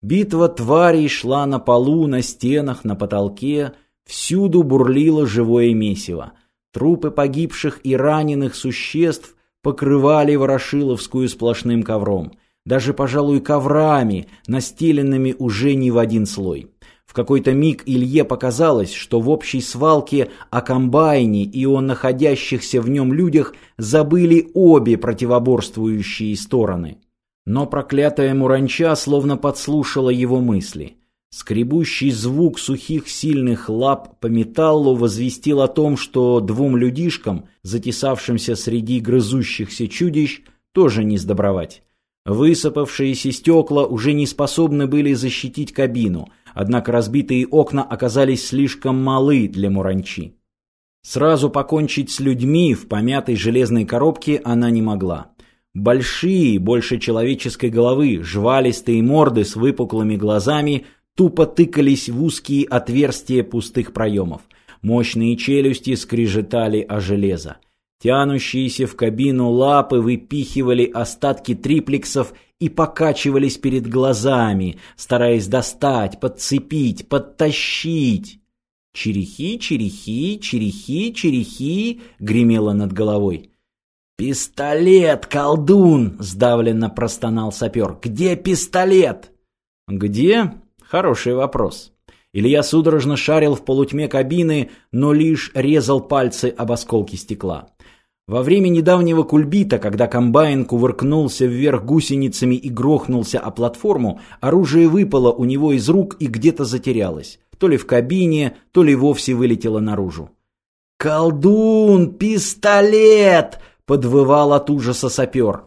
Битва тварей шла на полу, на стенах, на потолке, всюду бурлило живое месиво. Трупы погибших и раненых существ покрывали Ворошиловскую сплошным ковром. Даже, пожалуй, коврами, настеленными уже не в один слой. В какой-то миг Илье показалось, что в общей свалке о комбайне и о находящихся в нем людях забыли обе противоборствующие стороны. Но проклятая муранча словно подслушала его мысли. Скребущий звук сухих сильных лап по металлу возвестил о том, что двум людишкам, затесавшимся среди грызущихся чудищ, тоже не сдобровать. Высыпавшиеся стекла уже не способны были защитить кабину, однако разбитые окна оказались слишком малы для Муранчи. Сразу покончить с людьми в помятой железной коробке она не могла. Большие, больше человеческой головы, жвалистые морды с выпуклыми глазами тупо тыкались в узкие отверстия пустых проемов. Мощные челюсти скрежетали о железо. Тянущиеся в кабину лапы выпихивали остатки триплексов и покачивались перед глазами, стараясь достать, подцепить, подтащить. «Черехи, черехи, черехи, черехи!» — гремело над головой. «Пистолет, колдун!» — сдавленно простонал сапер. «Где пистолет?» «Где?» — хороший вопрос. Илья судорожно шарил в полутьме кабины, но лишь резал пальцы об осколки стекла. Во время недавнего кульбита, когда комбайн кувыркнулся вверх гусеницами и грохнулся о платформу, оружие выпало у него из рук и где-то затерялось. То ли в кабине, то ли вовсе вылетело наружу. «Колдун! Пистолет!» — подвывал от ужаса сапер.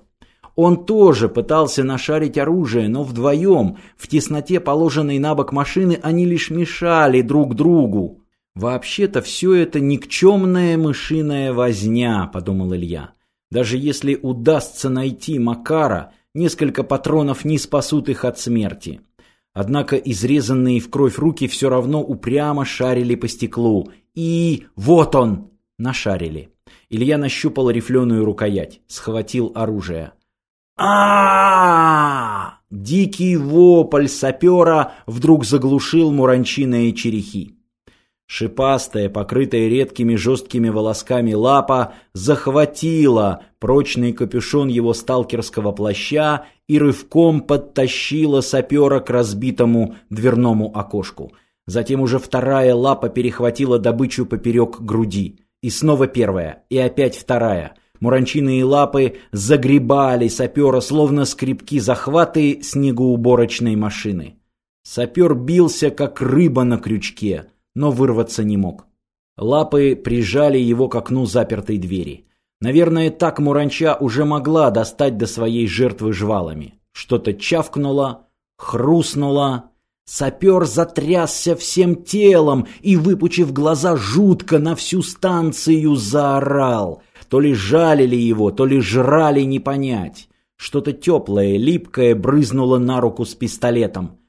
Он тоже пытался нашарить оружие, но вдвоем, в тесноте положенной на бок машины, они лишь мешали друг другу. «Вообще-то все это никчемная мышиная возня», — подумал Илья. «Даже если удастся найти Макара, несколько патронов не спасут их от смерти». Однако изрезанные в кровь руки все равно упрямо шарили по стеклу. И вот он! Нашарили. Илья нащупал рифленую рукоять, схватил оружие. а Дикий вопль сапера вдруг заглушил муранчиные черехи. Шипастая, покрытая редкими жесткими волосками лапа, захватила прочный капюшон его сталкерского плаща и рывком подтащила сапера к разбитому дверному окошку. Затем уже вторая лапа перехватила добычу поперек груди. И снова первая, и опять вторая. Муранчиные лапы загребали сапера, словно скребки захваты снегоуборочной машины. Сапер бился, как рыба на крючке — но вырваться не мог. Лапы прижали его к окну запертой двери. Наверное, так Муранча уже могла достать до своей жертвы жвалами. Что-то чавкнуло, хрустнуло. Сапер затрясся всем телом и, выпучив глаза, жутко на всю станцию заорал. То ли жалили его, то ли жрали, не понять. Что-то теплое, липкое брызнуло на руку с пистолетом.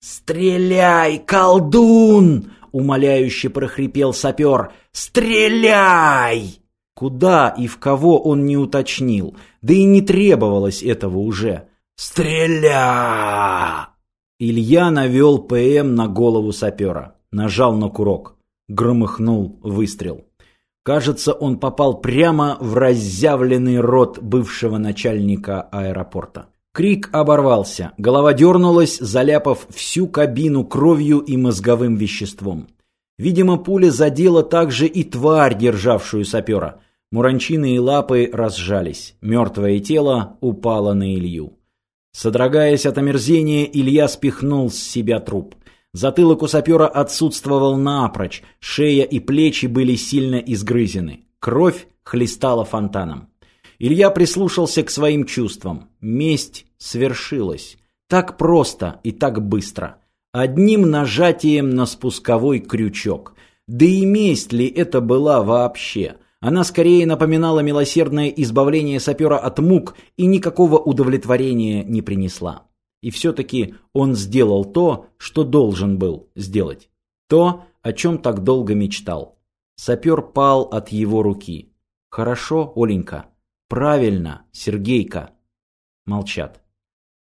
«Стреляй, колдун!» умоляюще прохрипел сапер. «Стреляй!» Куда и в кого он не уточнил, да и не требовалось этого уже. «Стреля!» Илья навел ПМ на голову сапера, нажал на курок. Громыхнул выстрел. Кажется, он попал прямо в разъявленный рот бывшего начальника аэропорта. Крик оборвался, голова дернулась, заляпав всю кабину кровью и мозговым веществом. Видимо, пуля задела также и тварь, державшую сапера. И лапы разжались. Мертвое тело упало на Илью. Содрогаясь от омерзения, Илья спихнул с себя труп. Затылок у сапера отсутствовал напрочь, шея и плечи были сильно изгрызены. Кровь хлестала фонтаном. Илья прислушался к своим чувствам. Месть свершилась. Так просто и так быстро. Одним нажатием на спусковой крючок. Да и месть ли это была вообще? Она скорее напоминала милосердное избавление сапера от мук и никакого удовлетворения не принесла. И все-таки он сделал то, что должен был сделать. То, о чем так долго мечтал. Сапер пал от его руки. «Хорошо, Оленька?» «Правильно, Сергейка!» Молчат.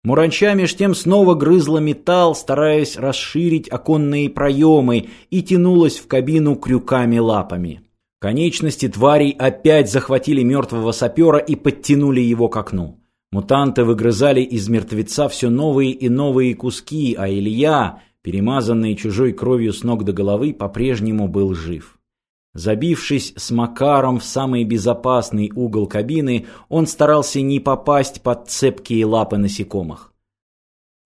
Муранча меж тем снова грызла металл, стараясь расширить оконные проемы, и тянулась в кабину крюками-лапами. Конечности тварей опять захватили мертвого сапера и подтянули его к окну. Мутанты выгрызали из мертвеца все новые и новые куски, а Илья, перемазанный чужой кровью с ног до головы, по-прежнему был жив. Забившись с Макаром в самый безопасный угол кабины, он старался не попасть под цепкие лапы насекомых.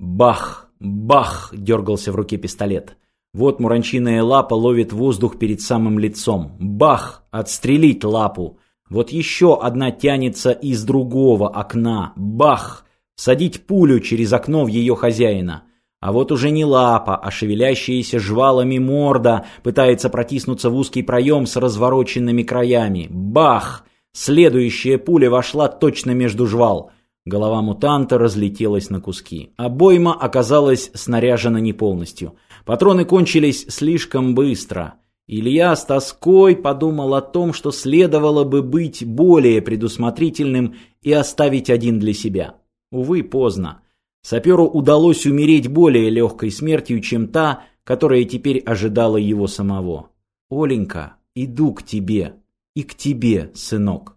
Бах! Бах! дергался в руке пистолет. Вот муранчиная лапа ловит воздух перед самым лицом. Бах! Отстрелить лапу! Вот еще одна тянется из другого окна. Бах! Садить пулю через окно в ее хозяина. А вот уже не лапа, а шевелящаяся жвалами морда пытается протиснуться в узкий проем с развороченными краями. Бах! Следующая пуля вошла точно между жвал. Голова мутанта разлетелась на куски. Обойма оказалась снаряжена не полностью. Патроны кончились слишком быстро. Илья с тоской подумал о том, что следовало бы быть более предусмотрительным и оставить один для себя. Увы, поздно. Саперу удалось умереть более легкой смертью, чем та, которая теперь ожидала его самого. «Оленька, иду к тебе и к тебе, сынок.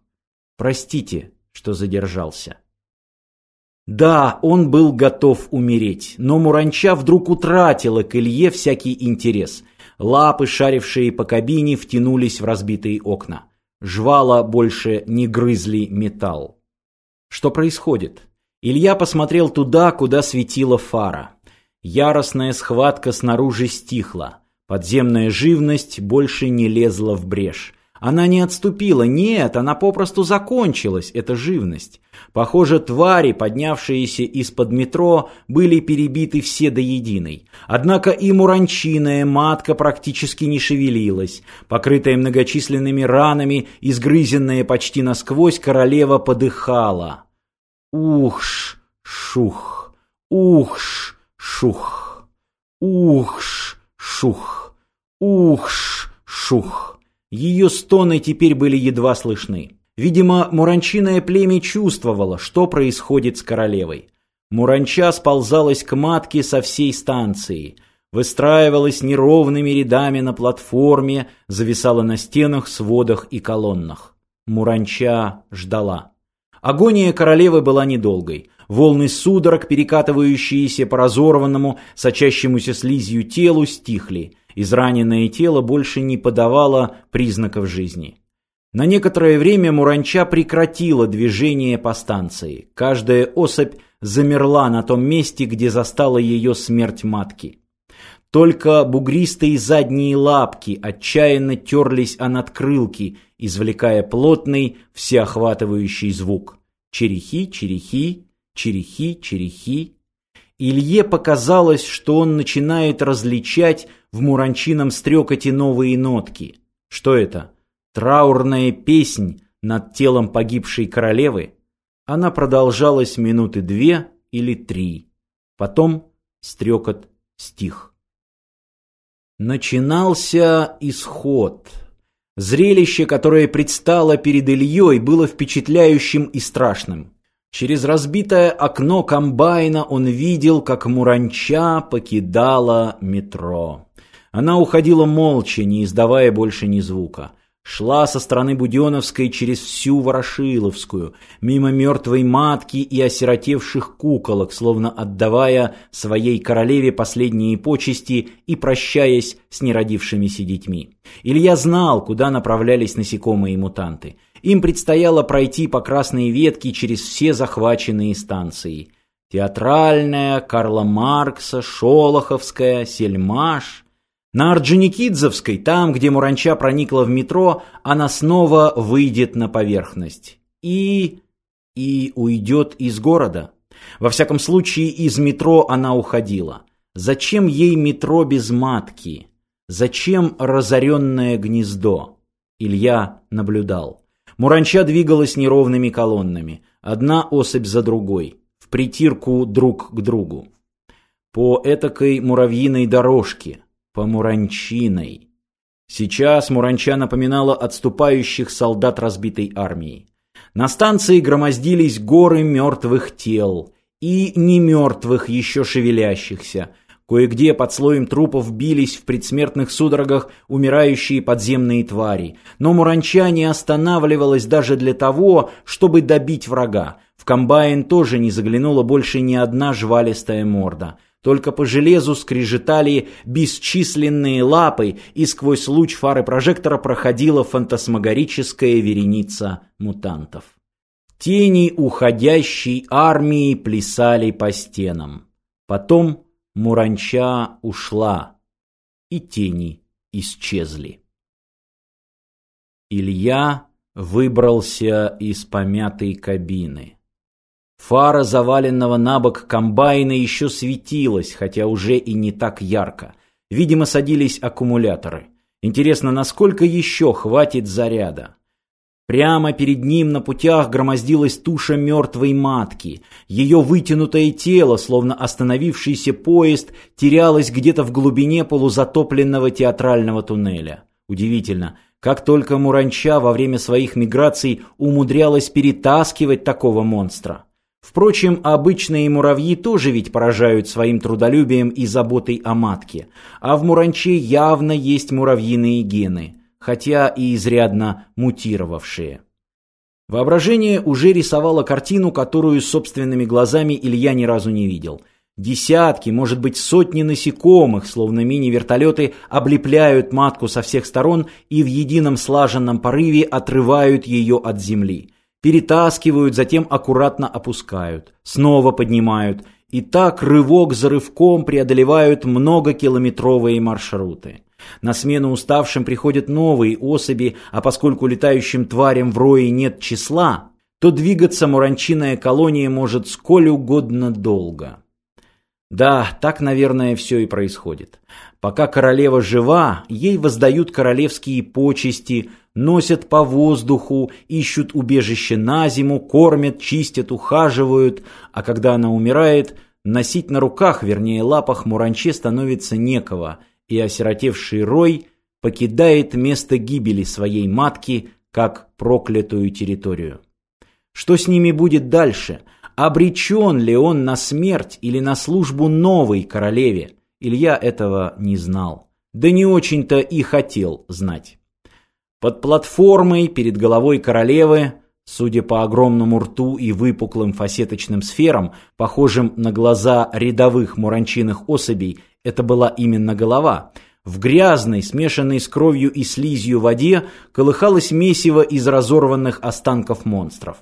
Простите, что задержался». Да, он был готов умереть, но Муранча вдруг утратила к Илье всякий интерес. Лапы, шарившие по кабине, втянулись в разбитые окна. Жвала больше не грызли металл. Что происходит? Илья посмотрел туда, куда светила фара. Яростная схватка снаружи стихла. Подземная живность больше не лезла в брешь. Она не отступила, нет, она попросту закончилась, эта живность. Похоже, твари, поднявшиеся из-под метро, были перебиты все до единой. Однако и муранчиная матка практически не шевелилась. Покрытая многочисленными ранами, изгрызенная почти насквозь, королева подыхала. Ухш, шух, ухш, шух, ухш, шух, ухш, шух. Ее стоны теперь были едва слышны. Видимо, муранчиное племя чувствовало, что происходит с королевой. Муранча сползалась к матке со всей станции, выстраивалась неровными рядами на платформе, зависала на стенах, сводах и колоннах. Муранча ждала. Агония королевы была недолгой. Волны судорог, перекатывающиеся по разорванному, сочащемуся слизью телу, стихли. Израненное тело больше не подавало признаков жизни. На некоторое время Муранча прекратила движение по станции. Каждая особь замерла на том месте, где застала ее смерть матки. Только бугристые задние лапки отчаянно терлись о надкрылки, извлекая плотный, всеохватывающий звук. Черехи, черехи, черехи, черехи. Илье показалось, что он начинает различать в муранчином стрекоте новые нотки. Что это? Траурная песнь над телом погибшей королевы? Она продолжалась минуты две или три. Потом стрекот стих. Начинался исход. Зрелище, которое предстало перед Ильей, было впечатляющим и страшным. Через разбитое окно комбайна он видел, как Муранча покидала метро. Она уходила молча, не издавая больше ни звука. Шла со стороны Буденовской через всю Ворошиловскую, мимо мертвой матки и осиротевших куколок, словно отдавая своей королеве последние почести и прощаясь с неродившимися детьми. Илья знал, куда направлялись насекомые и мутанты. Им предстояло пройти по красной ветке через все захваченные станции. Театральная, Карла Маркса, Шолоховская, Сельмаш – на Орджоникидзевской, там, где Муранча проникла в метро, она снова выйдет на поверхность. И... и уйдет из города. Во всяком случае, из метро она уходила. Зачем ей метро без матки? Зачем разоренное гнездо? Илья наблюдал. Муранча двигалась неровными колоннами, одна особь за другой, в притирку друг к другу. По этакой муравьиной дорожке – по Муранчиной. Сейчас Муранча напоминала отступающих солдат разбитой армии. На станции громоздились горы мертвых тел. и немертвых, еще шевелящихся. Кое-где под слоем трупов бились в предсмертных судорогах умирающие подземные твари. Но Муранча не останавливалась даже для того, чтобы добить врага. В комбайн тоже не заглянула больше ни одна жвалистая морда. Только по железу скрежетали бесчисленные лапы, и сквозь луч фары прожектора проходила фантасмагорическая вереница мутантов. Тени уходящей армии плясали по стенам. Потом Муранча ушла, и тени исчезли. Илья выбрался из помятой кабины. Фара заваленного на бок комбайна еще светилась, хотя уже и не так ярко. Видимо, садились аккумуляторы. Интересно, насколько еще хватит заряда? Прямо перед ним на путях громоздилась туша мертвой матки. Ее вытянутое тело, словно остановившийся поезд, терялось где-то в глубине полузатопленного театрального туннеля. Удивительно, как только Муранча во время своих миграций умудрялась перетаскивать такого монстра. Впрочем, обычные муравьи тоже ведь поражают своим трудолюбием и заботой о матке, а в муранче явно есть муравьиные гены, хотя и изрядно мутировавшие. Воображение уже рисовало картину, которую собственными глазами Илья ни разу не видел. Десятки, может быть, сотни насекомых, словно мини-вертолеты, облепляют матку со всех сторон и в едином слаженном порыве отрывают ее от земли перетаскивают, затем аккуратно опускают, снова поднимают, и так рывок за рывком преодолевают многокилометровые маршруты. На смену уставшим приходят новые особи, а поскольку летающим тварям в рое нет числа, то двигаться муранчиная колония может сколь угодно долго. Да, так, наверное, все и происходит. Пока королева жива, ей воздают королевские почести, носят по воздуху, ищут убежище на зиму, кормят, чистят, ухаживают, а когда она умирает, носить на руках, вернее лапах Муранче становится некого, и осиротевший Рой покидает место гибели своей матки как проклятую территорию. Что с ними будет дальше? Обречен ли он на смерть или на службу новой королеве? Илья этого не знал. Да не очень-то и хотел знать. Под платформой перед головой королевы, судя по огромному рту и выпуклым фасеточным сферам, похожим на глаза рядовых муранчиных особей, это была именно голова. В грязной, смешанной с кровью и слизью воде колыхалось месиво из разорванных останков монстров.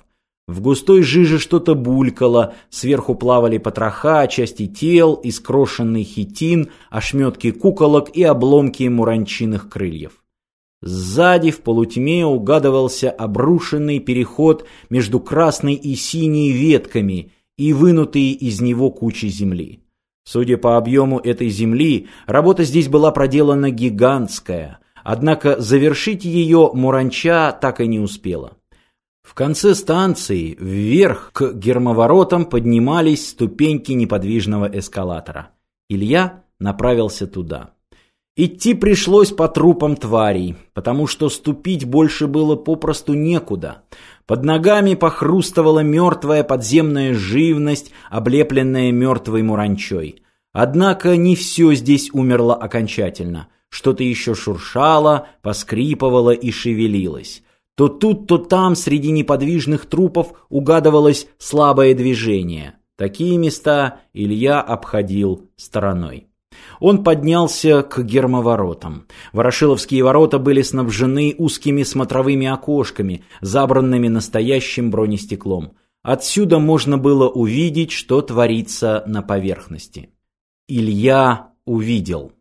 В густой жиже что-то булькало, сверху плавали потроха, части тел, искрошенный хитин, ошметки куколок и обломки муранчиных крыльев. Сзади в полутьме угадывался обрушенный переход между красной и синей ветками и вынутые из него кучи земли. Судя по объему этой земли, работа здесь была проделана гигантская, однако завершить ее Муранча так и не успела. В конце станции вверх к гермоворотам поднимались ступеньки неподвижного эскалатора. Илья направился туда. Идти пришлось по трупам тварей, потому что ступить больше было попросту некуда. Под ногами похрустывала мертвая подземная живность, облепленная мертвой муранчой. Однако не все здесь умерло окончательно. Что-то еще шуршало, поскрипывало и шевелилось. То тут, то там среди неподвижных трупов угадывалось слабое движение. Такие места Илья обходил стороной. Он поднялся к гермоворотам. Ворошиловские ворота были снабжены узкими смотровыми окошками, забранными настоящим бронестеклом. Отсюда можно было увидеть, что творится на поверхности. Илья увидел.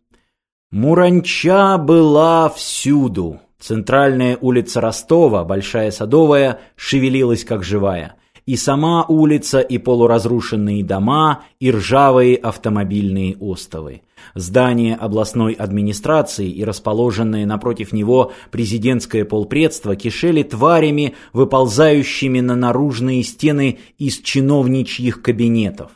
Муранча была всюду. Центральная улица Ростова, Большая Садовая, шевелилась как живая и сама улица, и полуразрушенные дома, и ржавые автомобильные остовы. Здание областной администрации и расположенное напротив него президентское полпредство кишели тварями, выползающими на наружные стены из чиновничьих кабинетов.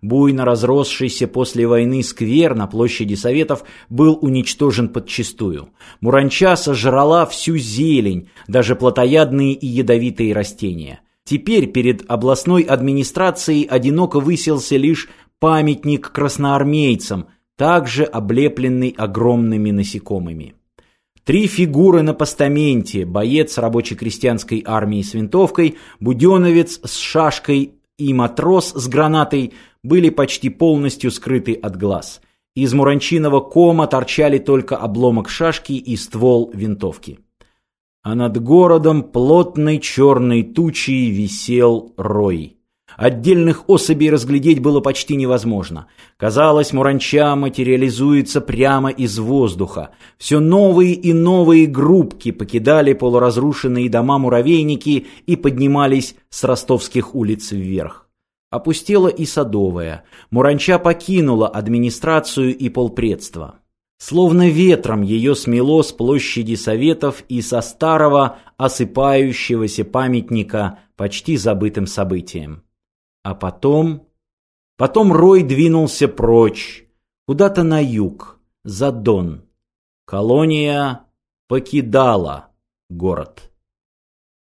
Буйно разросшийся после войны сквер на площади Советов был уничтожен подчистую. Муранча сожрала всю зелень, даже плотоядные и ядовитые растения. Теперь перед областной администрацией одиноко высился лишь памятник красноармейцам, также облепленный огромными насекомыми. Три фигуры на постаменте – боец рабоче-крестьянской армии с винтовкой, буденовец с шашкой и матрос с гранатой – были почти полностью скрыты от глаз. Из муранчиного кома торчали только обломок шашки и ствол винтовки. А над городом плотной черной тучей висел рой. Отдельных особей разглядеть было почти невозможно. Казалось, Муранча материализуется прямо из воздуха. Все новые и новые группки покидали полуразрушенные дома-муравейники и поднимались с ростовских улиц вверх. Опустела и Садовая. Муранча покинула администрацию и полпредства. Словно ветром ее смело с площади Советов и со старого осыпающегося памятника почти забытым событием. А потом... Потом Рой двинулся прочь, куда-то на юг, за Дон. Колония покидала город.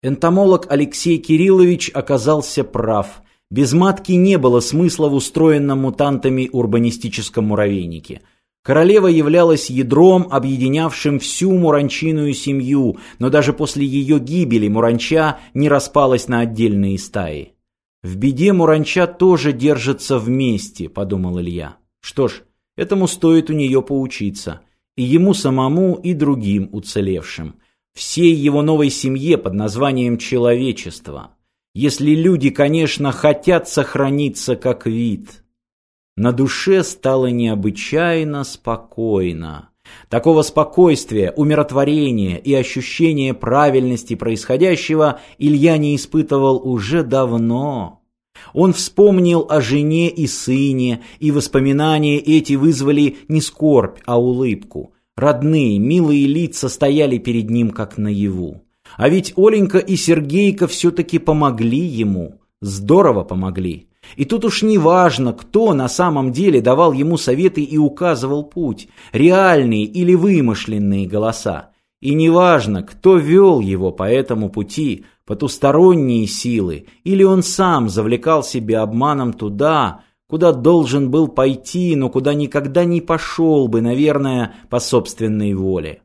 Энтомолог Алексей Кириллович оказался прав. Без матки не было смысла в устроенном мутантами урбанистическом муравейнике. Королева являлась ядром, объединявшим всю муранчиную семью, но даже после ее гибели муранча не распалась на отдельные стаи. В беде Муранча тоже держится вместе, подумал Илья. Что ж, этому стоит у нее поучиться. И ему самому, и другим уцелевшим. Всей его новой семье под названием человечество. Если люди, конечно, хотят сохраниться как вид. На душе стало необычайно спокойно. Такого спокойствия, умиротворения и ощущения правильности происходящего Илья не испытывал уже давно. Он вспомнил о жене и сыне, и воспоминания эти вызвали не скорбь, а улыбку. Родные, милые лица стояли перед ним как наяву. А ведь Оленька и Сергейка все-таки помогли ему. Здорово помогли. И тут уж не важно, кто на самом деле давал ему советы и указывал путь, реальные или вымышленные голоса. И не важно, кто вел его по этому пути, потусторонние силы, или он сам завлекал себя обманом туда, куда должен был пойти, но куда никогда не пошел бы, наверное, по собственной воле.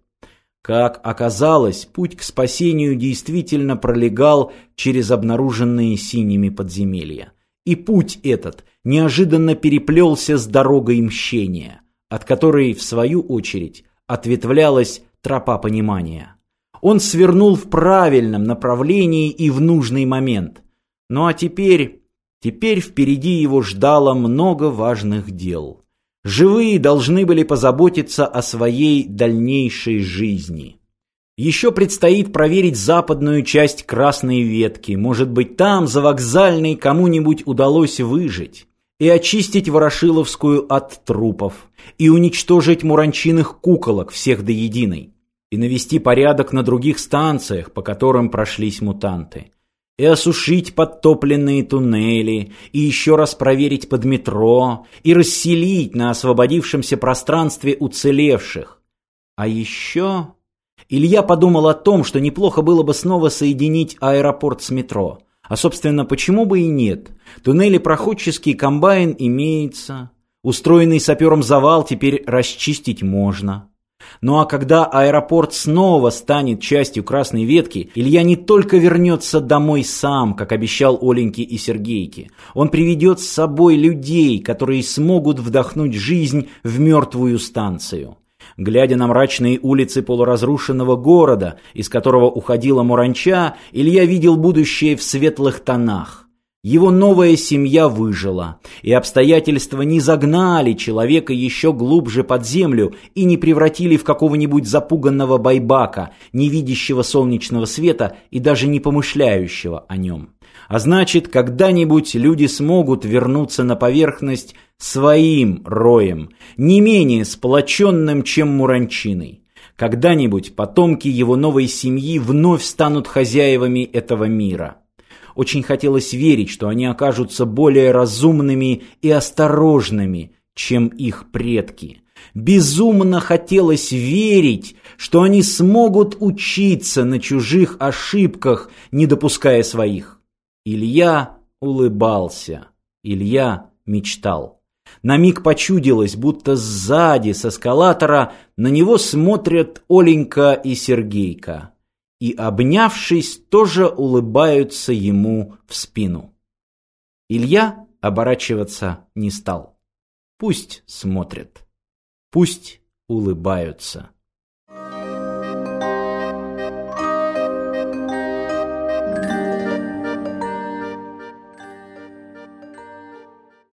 Как оказалось, путь к спасению действительно пролегал через обнаруженные синими подземелья. И путь этот неожиданно переплелся с дорогой мщения, от которой, в свою очередь, ответвлялась тропа понимания. Он свернул в правильном направлении и в нужный момент. Ну а теперь... Теперь впереди его ждало много важных дел. Живые должны были позаботиться о своей дальнейшей жизни. Еще предстоит проверить западную часть Красной Ветки. Может быть, там, за вокзальной, кому-нибудь удалось выжить. И очистить Ворошиловскую от трупов. И уничтожить муранчиных куколок всех до единой. И навести порядок на других станциях, по которым прошлись мутанты. И осушить подтопленные туннели, и еще раз проверить под метро, и расселить на освободившемся пространстве уцелевших. А еще... Илья подумал о том, что неплохо было бы снова соединить аэропорт с метро. А, собственно, почему бы и нет? Туннели проходческий комбайн имеется. Устроенный сапером завал теперь расчистить можно. Ну а когда аэропорт снова станет частью Красной Ветки, Илья не только вернется домой сам, как обещал Оленьке и Сергейке. Он приведет с собой людей, которые смогут вдохнуть жизнь в мертвую станцию. Глядя на мрачные улицы полуразрушенного города, из которого уходила Муранча, Илья видел будущее в светлых тонах. Его новая семья выжила, и обстоятельства не загнали человека еще глубже под землю и не превратили в какого-нибудь запуганного байбака, не видящего солнечного света и даже не помышляющего о нем. А значит, когда-нибудь люди смогут вернуться на поверхность своим роем, не менее сплоченным, чем муранчиной. Когда-нибудь потомки его новой семьи вновь станут хозяевами этого мира. Очень хотелось верить, что они окажутся более разумными и осторожными, чем их предки. Безумно хотелось верить, что они смогут учиться на чужих ошибках, не допуская своих. Илья улыбался. Илья мечтал. На миг почудилось, будто сзади, с эскалатора, на него смотрят Оленька и Сергейка. И, обнявшись, тоже улыбаются ему в спину. Илья оборачиваться не стал. Пусть смотрят, пусть улыбаются.